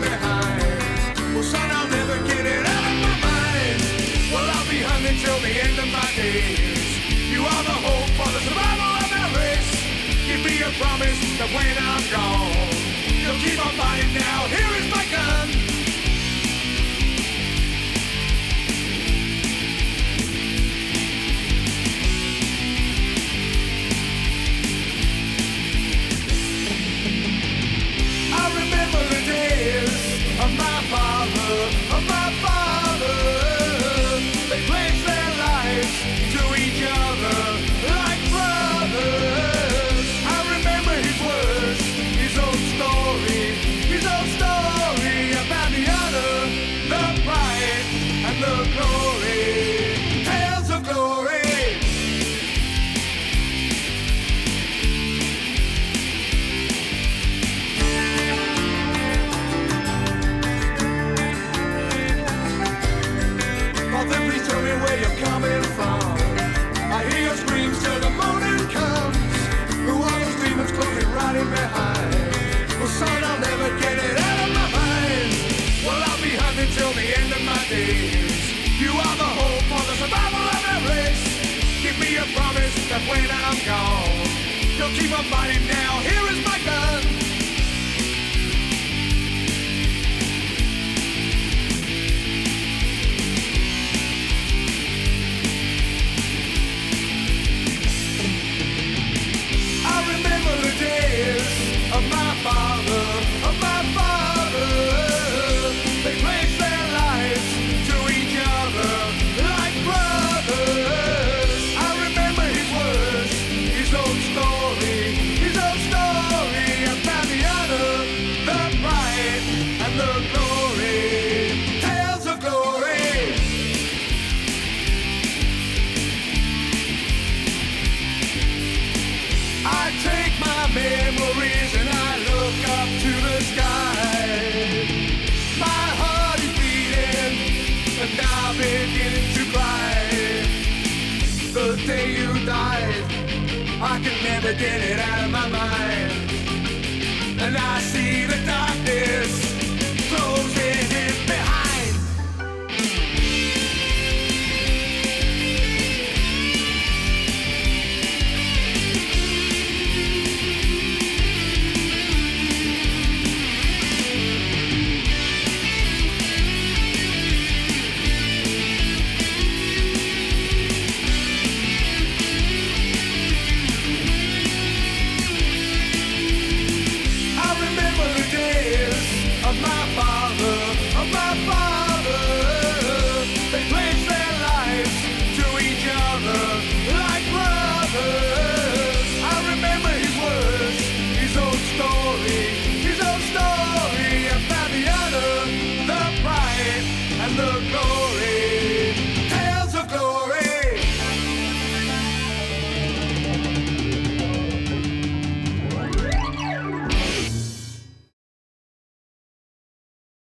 Well, son, I'll never get it out of my mind. Well, I'll be hung until the end of my days. You are the hope for the survival of our race. Give me a promise that when I'm gone, you'll keep on fighting. hiding behind. Well, son, I'll never get it out of my mind. Well, I'll be hunting till the end of my days. You are the hope for the survival of my race. Give me a promise that when I'm gone, you'll keep my fighting. down. the day you died. I can never get it out of my mind. And I the goal.